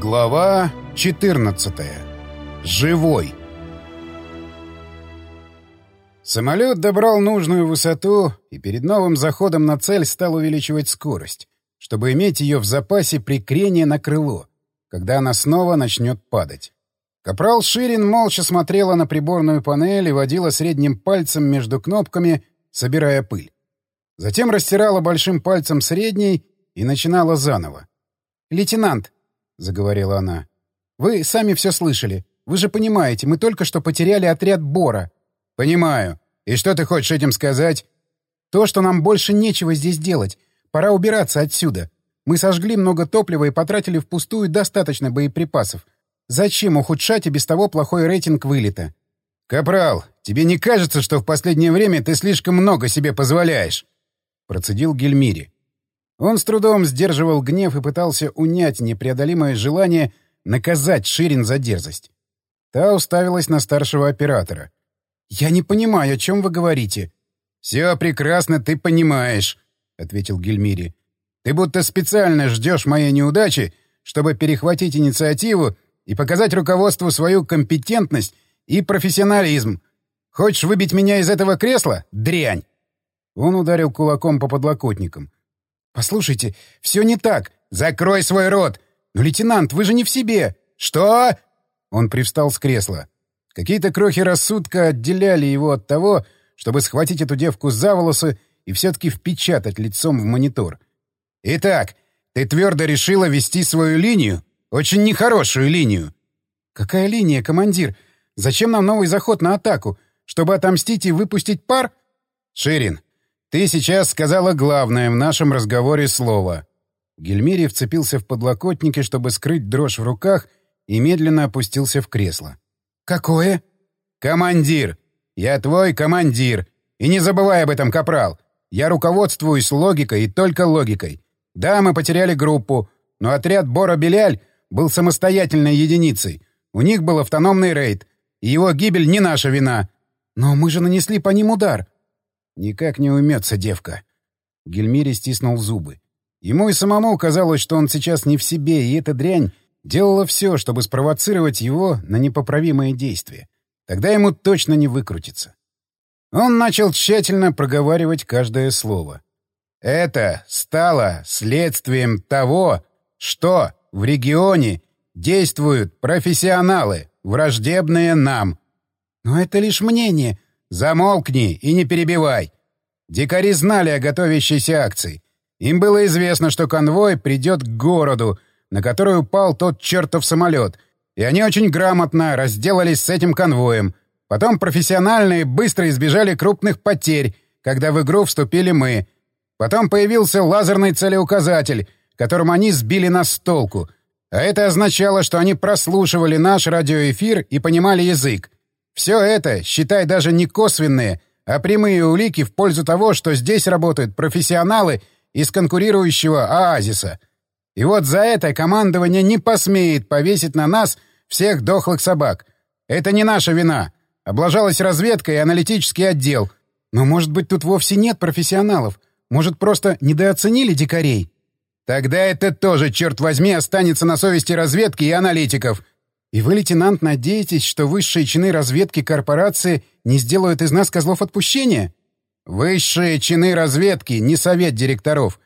Глава 14. Живой. Самолет добрал нужную высоту и перед новым заходом на цель стал увеличивать скорость, чтобы иметь ее в запасе при крении на крыло, когда она снова начнет падать. Капрал Ширин молча смотрела на приборную панель и водила средним пальцем между кнопками, собирая пыль. Затем растирала большим пальцем средний и начинала заново. «Лейтенант», — заговорила она, — «вы сами все слышали. Вы же понимаете, мы только что потеряли отряд Бора». «Понимаю. И что ты хочешь этим сказать?» «То, что нам больше нечего здесь делать. Пора убираться отсюда. Мы сожгли много топлива и потратили впустую достаточно боеприпасов. Зачем ухудшать и без того плохой рейтинг вылета?» «Капрал, тебе не кажется, что в последнее время ты слишком много себе позволяешь?» — процедил Гельмири. Он с трудом сдерживал гнев и пытался унять непреодолимое желание наказать Ширин за дерзость. Та уставилась на старшего оператора. «Я не понимаю, о чем вы говорите». «Все прекрасно ты понимаешь», — ответил Гельмири. «Ты будто специально ждешь моей неудачи, чтобы перехватить инициативу и показать руководству свою компетентность и профессионализм. Хочешь выбить меня из этого кресла? Дрянь!» Он ударил кулаком по подлокотникам. «Послушайте, все не так. Закрой свой рот! Но, лейтенант, вы же не в себе!» «Что?» Он привстал с кресла. Какие-то крохи рассудка отделяли его от того, чтобы схватить эту девку за волосы и все-таки впечатать лицом в монитор. «Итак, ты твердо решила вести свою линию? Очень нехорошую линию!» «Какая линия, командир? Зачем нам новый заход на атаку? Чтобы отомстить и выпустить пар?» «Ширин, ты сейчас сказала главное в нашем разговоре слово». Гельмири вцепился в подлокотники, чтобы скрыть дрожь в руках, и медленно опустился в кресло. «Какое?» «Командир! Я твой командир! И не забывай об этом, капрал! Я руководствуюсь логикой и только логикой. Да, мы потеряли группу, но отряд Бора-Беляль был самостоятельной единицей. У них был автономный рейд, и его гибель не наша вина. Но мы же нанесли по ним удар. Никак не умется девка. Гельмири стиснул зубы. Ему и самому казалось, что он сейчас не в себе, и эта дрянь делала все, чтобы спровоцировать его на непоправимые действия. Тогда ему точно не выкрутиться. Он начал тщательно проговаривать каждое слово. Это стало следствием того, что в регионе действуют профессионалы, враждебные нам. Но это лишь мнение. Замолкни и не перебивай. Дикари знали о готовящейся акции. Им было известно, что конвой придет к городу, на который упал тот чертов самолет, и они очень грамотно разделались с этим конвоем. Потом профессиональные быстро избежали крупных потерь, когда в игру вступили мы. Потом появился лазерный целеуказатель, которым они сбили нас с толку. А это означало, что они прослушивали наш радиоэфир и понимали язык. Все это, считай, даже не косвенные, а прямые улики в пользу того, что здесь работают профессионалы из конкурирующего оазиса. И вот за это командование не посмеет повесить на нас всех дохлых собак. Это не наша вина. Облажалась разведка и аналитический отдел. Но, может быть, тут вовсе нет профессионалов? Может, просто недооценили дикарей? Тогда это тоже, черт возьми, останется на совести разведки и аналитиков — и вы, лейтенант, надеетесь, что высшие чины разведки корпорации не сделают из нас козлов отпущения? Высшие чины разведки, не совет директоров.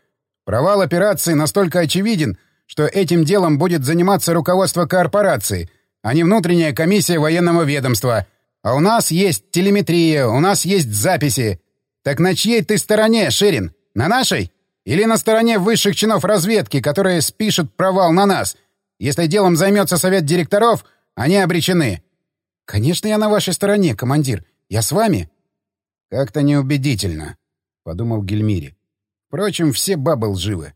Провал операции настолько очевиден, что этим делом будет заниматься руководство корпорации, а не внутренняя комиссия военного ведомства. А у нас есть телеметрия, у нас есть записи. Так на чьей ты стороне, Ширин? На нашей? Или на стороне высших чинов разведки, которые спишут провал на нас — если делом займется совет директоров, они обречены. — Конечно, я на вашей стороне, командир. Я с вами. — Как-то неубедительно, — подумал Гельмири. Впрочем, все бабы лживы.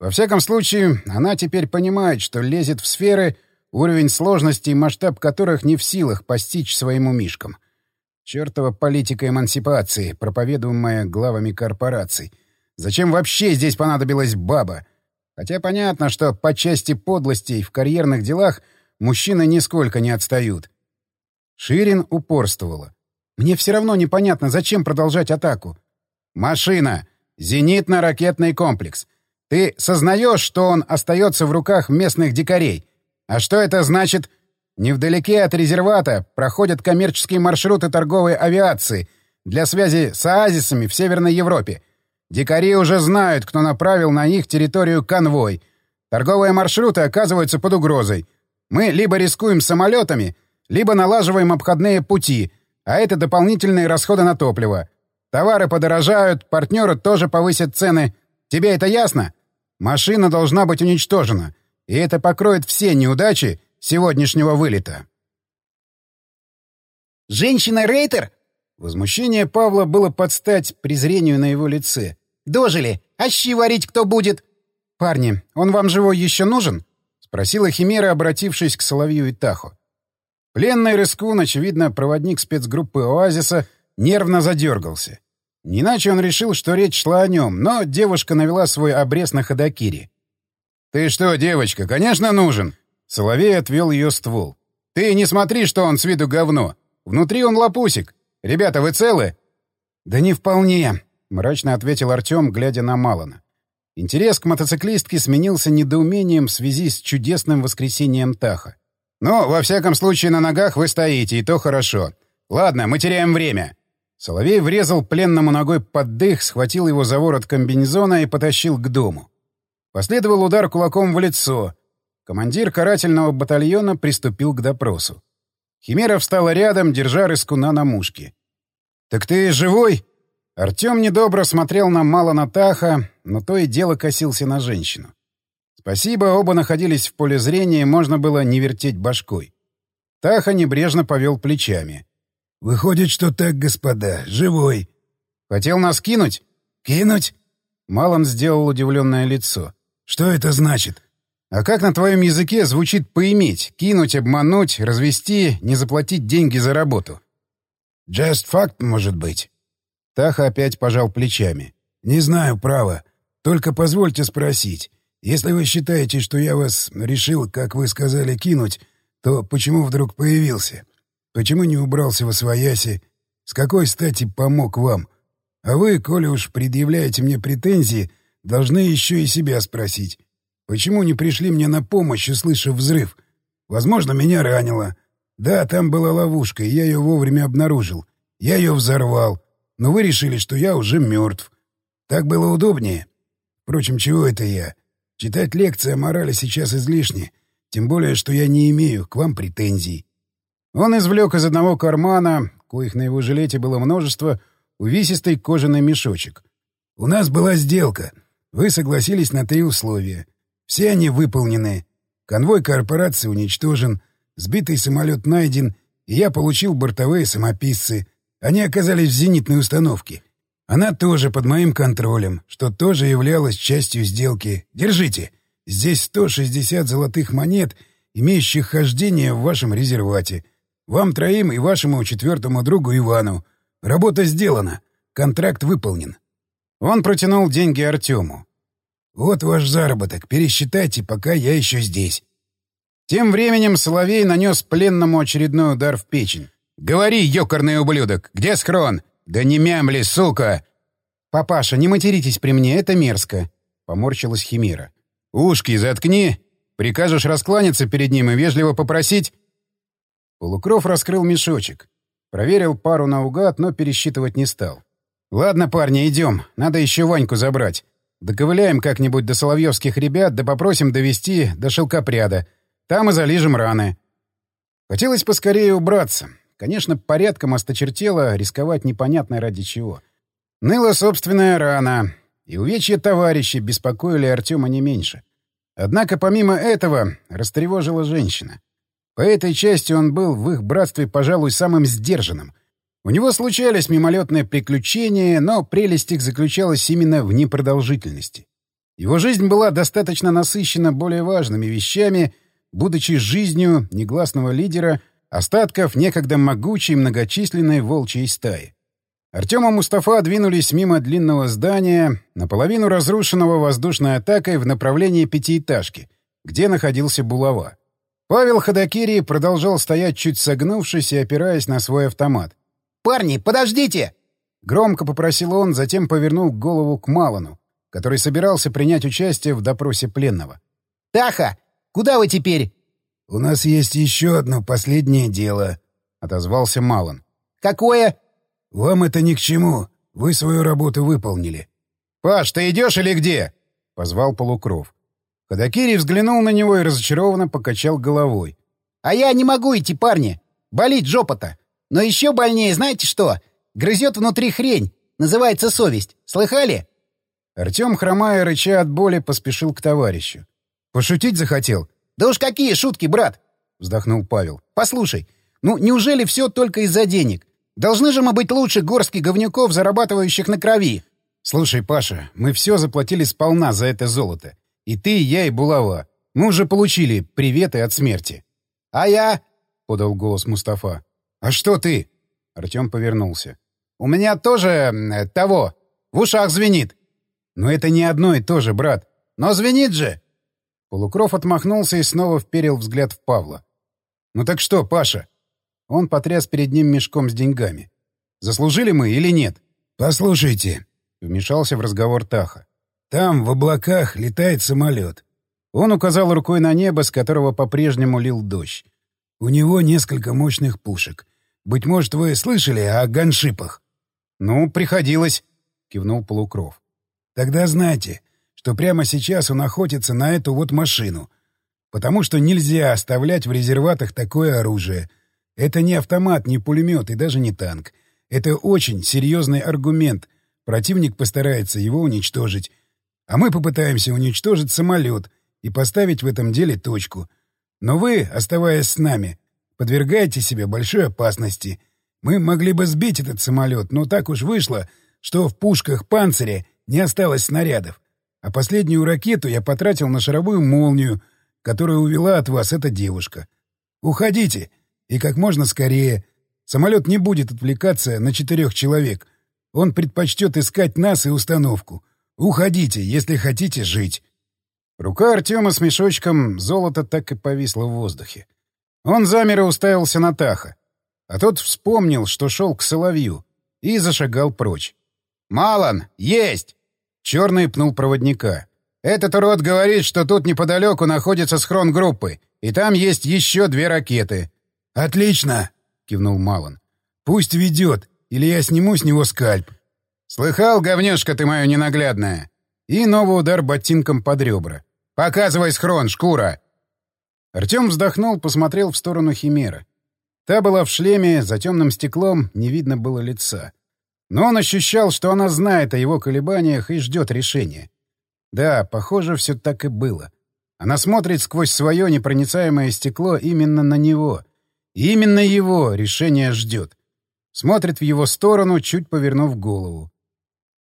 Во всяком случае, она теперь понимает, что лезет в сферы, уровень сложности и масштаб которых не в силах постичь своим умишкам. Чёртова политика эмансипации, проповедуемая главами корпораций. Зачем вообще здесь понадобилась баба? Хотя понятно, что по части подлостей в карьерных делах мужчины нисколько не отстают. Ширин упорствовала. «Мне все равно непонятно, зачем продолжать атаку». «Машина! Зенитно-ракетный комплекс. Ты сознаешь, что он остается в руках местных дикарей? А что это значит? Невдалеке от резервата проходят коммерческие маршруты торговой авиации для связи с оазисами в Северной Европе. Дикари уже знают, кто направил на их территорию конвой. Торговые маршруты оказываются под угрозой. Мы либо рискуем самолетами, либо налаживаем обходные пути, а это дополнительные расходы на топливо. Товары подорожают, партнеры тоже повысят цены. Тебе это ясно? Машина должна быть уничтожена. И это покроет все неудачи сегодняшнего вылета. «Женщина-рейтер?» Возмущение Павла было под стать презрению на его лице. «Дожили! А щи варить кто будет?» «Парни, он вам живой еще нужен?» — спросила Химера, обратившись к Соловью и Таху. Пленный Рыскун, очевидно, проводник спецгруппы «Оазиса», нервно задергался. Не иначе он решил, что речь шла о нем, но девушка навела свой обрез на Ходокири. «Ты что, девочка, конечно, нужен!» Соловей отвел ее ствол. «Ты не смотри, что он с виду говно. Внутри он лопусик. Ребята, вы целы?» «Да не вполне», — мрачно ответил Артем, глядя на Малана. Интерес к мотоциклистке сменился недоумением в связи с чудесным воскресением Таха. «Ну, во всяком случае, на ногах вы стоите, и то хорошо. Ладно, мы теряем время». Соловей врезал пленному ногой под дых, схватил его за ворот комбинезона и потащил к дому. Последовал удар кулаком в лицо. Командир карательного батальона приступил к допросу. Химера встала рядом, держа рыскуна на мушке. «Так ты живой?» Артем недобро смотрел на мало Натаха, но то и дело косился на женщину. Спасибо, оба находились в поле зрения, можно было не вертеть башкой. Таха небрежно повел плечами. «Выходит, что так, господа, живой». «Хотел нас кинуть?» «Кинуть?» Малон сделал удивленное лицо. «Что это значит?» «А как на твоем языке звучит «поиметь»? Кинуть, обмануть, развести, не заплатить деньги за работу?» «Just fact, может быть». Таха опять пожал плечами. «Не знаю, право. Только позвольте спросить. Если вы считаете, что я вас решил, как вы сказали, кинуть, то почему вдруг появился? Почему не убрался во свояси? С какой стати помог вам? А вы, коли уж предъявляете мне претензии, должны еще и себя спросить. Почему не пришли мне на помощь, услышав взрыв? Возможно, меня ранило. Да, там была ловушка, и я ее вовремя обнаружил. Я ее взорвал. Но вы решили, что я уже мертв. Так было удобнее. Впрочем, чего это я? Читать лекции о морали сейчас излишне. Тем более, что я не имею к вам претензий. Он извлек из одного кармана, коих на его жилете было множество, увесистый кожаный мешочек. «У нас была сделка. Вы согласились на три условия. Все они выполнены. Конвой корпорации уничтожен, сбитый самолет найден, и я получил бортовые самописцы. Они оказались в зенитной установке. Она тоже под моим контролем, что тоже являлось частью сделки. Держите. Здесь 160 золотых монет, имеющих хождение в вашем резервате. Вам троим и вашему четвертому другу Ивану. Работа сделана. Контракт выполнен. Он протянул деньги Артему. Вот ваш заработок. Пересчитайте, пока я еще здесь. Тем временем Соловей нанес пленному очередной удар в печень. «Говори, ёкарный ублюдок, где схрон? Да не мямли, сука!» «Папаша, не материтесь при мне, это мерзко», — поморщилась Химера. «Ушки заткни! Прикажешь раскланяться перед ним и вежливо попросить...» Полукров раскрыл мешочек. Проверил пару наугад, но пересчитывать не стал. «Ладно, парни, идем. Надо еще Ваньку забрать. Доковыляем как-нибудь до соловьевских ребят, да попросим довести до шелкопряда. Там и залижем раны». Хотелось поскорее убраться. Конечно, порядком осточертело, рисковать непонятно ради чего. Ныла собственная рана, и увечья товарищи беспокоили Артема не меньше. Однако помимо этого растревожила женщина. По этой части он был в их братстве, пожалуй, самым сдержанным. У него случались мимолетные приключения, но прелесть их заключалась именно в непродолжительности. Его жизнь была достаточно насыщена более важными вещами, будучи жизнью негласного лидера остатков некогда могучей многочисленной волчьей стаи. Артем и Мустафа двинулись мимо длинного здания, наполовину разрушенного воздушной атакой в направлении пятиэтажки, где находился булава. Павел Ходокири продолжал стоять чуть согнувшись и опираясь на свой автомат. «Парни, подождите!» Громко попросил он, затем повернул голову к Малану, который собирался принять участие в допросе пленного. «Таха, куда вы теперь?» «У нас есть еще одно последнее дело», — отозвался Малон. «Какое?» «Вам это ни к чему. Вы свою работу выполнили». «Паш, ты идешь или где?» — позвал Полукров. Ходокири взглянул на него и разочарованно покачал головой. «А я не могу идти, парни. Болит жопа-то. Но еще больнее, знаете что? Грызет внутри хрень. Называется совесть. Слыхали?» Артем, хромая рыча от боли, поспешил к товарищу. «Пошутить захотел?» «Да уж какие шутки, брат!» — вздохнул Павел. «Послушай, ну неужели все только из-за денег? Должны же мы быть лучше горстки говнюков, зарабатывающих на крови!» «Слушай, Паша, мы все заплатили сполна за это золото. И ты, и я, и Булава. Мы уже получили приветы от смерти». «А я?» — подал голос Мустафа. «А что ты?» — Артем повернулся. «У меня тоже... Э, того. В ушах звенит». «Но это не одно и то же, брат. Но звенит же!» Полукров отмахнулся и снова вперил взгляд в Павла. «Ну так что, Паша?» Он потряс перед ним мешком с деньгами. «Заслужили мы или нет?» «Послушайте», — вмешался в разговор Таха. «Там, в облаках, летает самолет». Он указал рукой на небо, с которого по-прежнему лил дождь. «У него несколько мощных пушек. Быть может, вы слышали о ганшипах?» «Ну, приходилось», — кивнул Полукров. «Тогда знайте, что прямо сейчас он охотится на эту вот машину. Потому что нельзя оставлять в резерватах такое оружие. Это не автомат, не пулемет и даже не танк. Это очень серьезный аргумент. Противник постарается его уничтожить. А мы попытаемся уничтожить самолет и поставить в этом деле точку. Но вы, оставаясь с нами, подвергаете себя большой опасности. Мы могли бы сбить этот самолет, но так уж вышло, что в пушках панциря не осталось снарядов. А последнюю ракету я потратил на шаровую молнию, которую увела от вас эта девушка. Уходите, и как можно скорее. Самолет не будет отвлекаться на четырех человек. Он предпочтет искать нас и установку. Уходите, если хотите жить. Рука Артема с мешочком золота так и повисла в воздухе. Он замер и уставился на Таха. А тот вспомнил, что шел к Соловью, и зашагал прочь. «Малан! Есть!» Черный пнул проводника. «Этот урод говорит, что тут неподалеку находится схрон группы, и там есть еще две ракеты». «Отлично!» — кивнул Малон. «Пусть ведет, или я сниму с него скальп». «Слыхал, говнюшка ты моя ненаглядная?» И новый удар ботинком под ребра. «Показывай схрон, шкура!» Артем вздохнул, посмотрел в сторону Химеры. Та была в шлеме, за темным стеклом не видно было лица. Но он ощущал, что она знает о его колебаниях и ждет решения. Да, похоже, все так и было. Она смотрит сквозь свое непроницаемое стекло именно на него. И именно его решение ждет. Смотрит в его сторону, чуть повернув голову.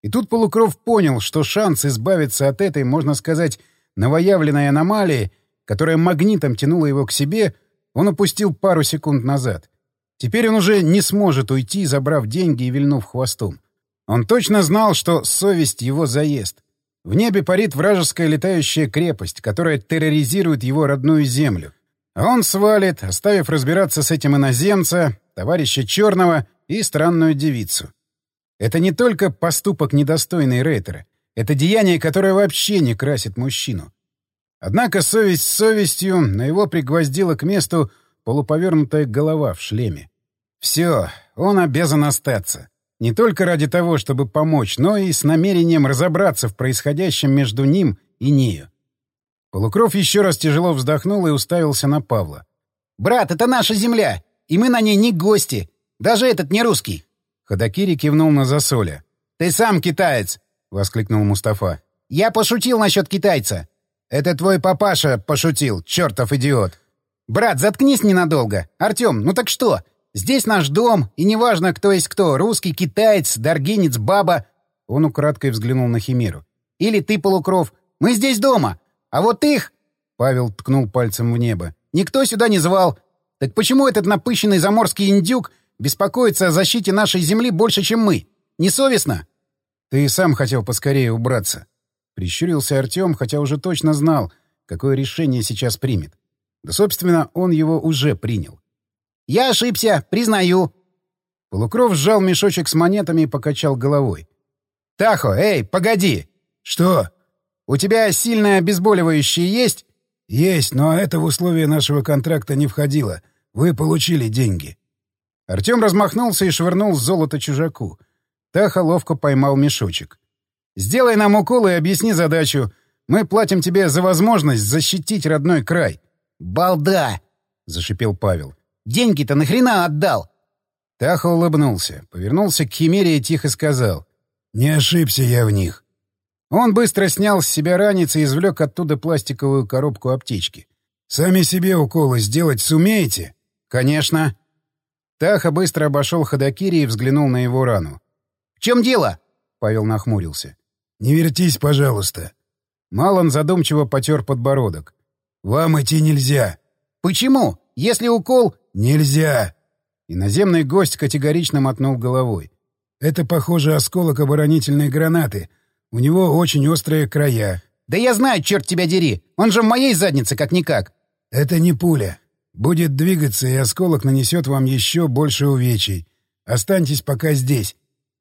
И тут Полукров понял, что шанс избавиться от этой, можно сказать, новоявленной аномалии, которая магнитом тянула его к себе, он упустил пару секунд назад. Теперь он уже не сможет уйти, забрав деньги и вильнув хвостом. Он точно знал, что совесть его заест. В небе парит вражеская летающая крепость, которая терроризирует его родную землю. А он свалит, оставив разбираться с этим иноземца, товарища Черного и странную девицу. Это не только поступок недостойный Рейтера. Это деяние, которое вообще не красит мужчину. Однако совесть совестью на его пригвоздила к месту полуповернутая голова в шлеме. Все, он обязан остаться. Не только ради того, чтобы помочь, но и с намерением разобраться в происходящем между ним и нею. Полукров еще раз тяжело вздохнул и уставился на Павла. «Брат, это наша земля, и мы на ней не гости. Даже этот не русский». Ходокири кивнул на засоля. «Ты сам китаец!» — воскликнул Мустафа. «Я пошутил насчет китайца». «Это твой папаша пошутил, чертов идиот!» «Брат, заткнись ненадолго. Артем, ну так что? Здесь наш дом, и неважно, кто есть кто — русский, китаец, даргинец, баба...» Он украдкой взглянул на Химеру. «Или ты, полукров. Мы здесь дома. А вот их...» Павел ткнул пальцем в небо. «Никто сюда не звал. Так почему этот напыщенный заморский индюк беспокоится о защите нашей земли больше, чем мы? Несовестно?» «Ты сам хотел поскорее убраться». Прищурился Артем, хотя уже точно знал, какое решение сейчас примет. Да, собственно, он его уже принял. «Я ошибся, признаю». Полукров сжал мешочек с монетами и покачал головой. «Тахо, эй, погоди!» «Что?» «У тебя сильное обезболивающее есть?» «Есть, но это в условия нашего контракта не входило. Вы получили деньги». Артем размахнулся и швырнул золото чужаку. Таха ловко поймал мешочек. «Сделай нам укол и объясни задачу. Мы платим тебе за возможность защитить родной край». «Балда!» — зашипел Павел. «Деньги-то нахрена отдал?» Таха улыбнулся, повернулся к Химере и тихо сказал. «Не ошибся я в них». Он быстро снял с себя ранец и извлек оттуда пластиковую коробку аптечки. «Сами себе уколы сделать сумеете?» «Конечно». Таха быстро обошел Ходокири и взглянул на его рану. «В чем дело?» — Павел нахмурился. «Не вертись, пожалуйста». Малон задумчиво потер подбородок. «Вам идти нельзя». «Почему? Если укол...» «Нельзя». Иноземный гость категорично мотнул головой. «Это, похоже, осколок оборонительной гранаты. У него очень острые края». «Да я знаю, черт тебя дери! Он же в моей заднице, как-никак!» «Это не пуля. Будет двигаться, и осколок нанесет вам еще больше увечий. Останьтесь пока здесь.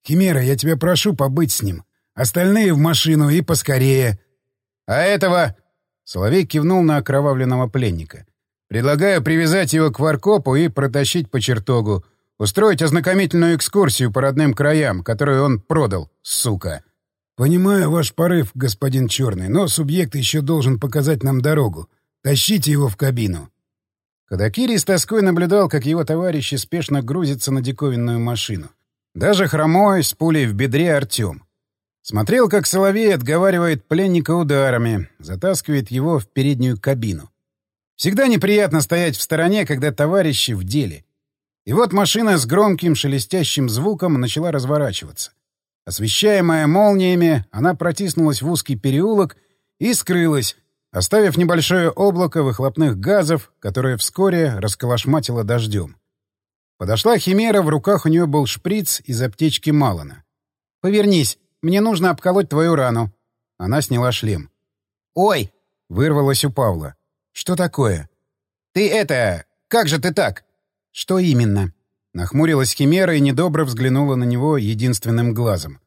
Химера, я тебя прошу побыть с ним. Остальные в машину и поскорее». «А этого...» — Соловей кивнул на окровавленного пленника. «Предлагаю привязать его к варкопу и протащить по чертогу. Устроить ознакомительную экскурсию по родным краям, которую он продал, сука». «Понимаю ваш порыв, господин Черный, но субъект еще должен показать нам дорогу. Тащите его в кабину». Кадакири с тоской наблюдал, как его товарищи спешно грузятся на диковинную машину. Даже хромой, с пулей в бедре Артем. Смотрел, как Соловей отговаривает пленника ударами, затаскивает его в переднюю кабину. Всегда неприятно стоять в стороне, когда товарищи в деле. И вот машина с громким шелестящим звуком начала разворачиваться. Освещаемая молниями, она протиснулась в узкий переулок и скрылась, оставив небольшое облако выхлопных газов, которое вскоре расколошматило дождем. Подошла Химера, в руках у нее был шприц из аптечки Малана. «Повернись, мне нужно обколоть твою рану». Она сняла шлем. «Ой!» — вырвалось у Павла. «Что такое?» «Ты это... Как же ты так?» «Что именно?» Нахмурилась Химера и недобро взглянула на него единственным глазом.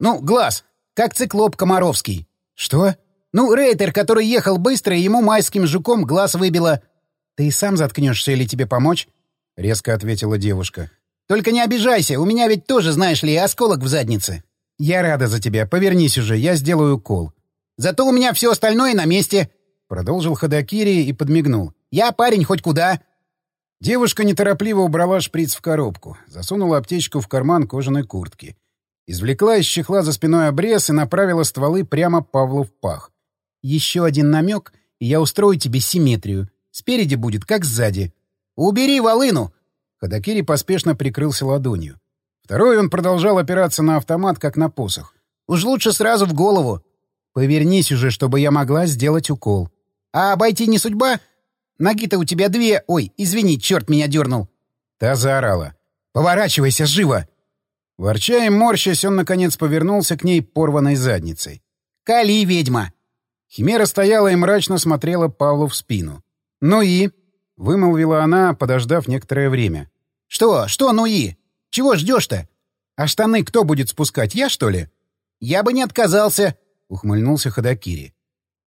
«Ну, глаз! Как циклоп Комаровский!» «Что?» Ну, рейтер, который ехал быстро, ему майским жуком глаз выбило. — Ты сам заткнешься или тебе помочь? — резко ответила девушка. — Только не обижайся, у меня ведь тоже, знаешь ли, осколок в заднице. — Я рада за тебя. Повернись уже, я сделаю укол. — Зато у меня все остальное на месте. Продолжил Ходокири и подмигнул. — Я парень хоть куда. Девушка неторопливо убрала шприц в коробку, засунула аптечку в карман кожаной куртки. Извлекла из чехла за спиной обрез и направила стволы прямо Павлу в пах. Еще один намек, и я устрою тебе симметрию. Спереди будет, как сзади. Убери волыну! Ходокири поспешно прикрылся ладонью. Второй он продолжал опираться на автомат, как на посох. Уж лучше сразу в голову. Повернись уже, чтобы я могла сделать укол. А обойти не судьба? Ноги-то у тебя две... Ой, извини, черт меня дернул. Та заорала. «Поворачивайся, живо!» Ворча и морщась, он, наконец, повернулся к ней порванной задницей. «Кали, ведьма!» Химера стояла и мрачно смотрела Павлу в спину. «Ну и?» — вымолвила она, подождав некоторое время. «Что? Что ну и? Чего ждешь-то? А штаны кто будет спускать, я, что ли?» «Я бы не отказался», — ухмыльнулся Ходокири.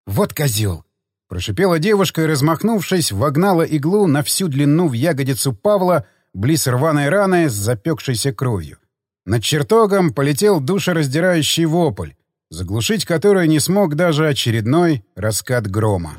«Вот козел!» — прошипела девушка и, размахнувшись, вогнала иглу на всю длину в ягодицу Павла близ рваной раны с запекшейся кровью. Над чертогом полетел душераздирающий вопль, заглушить который не смог даже очередной раскат грома.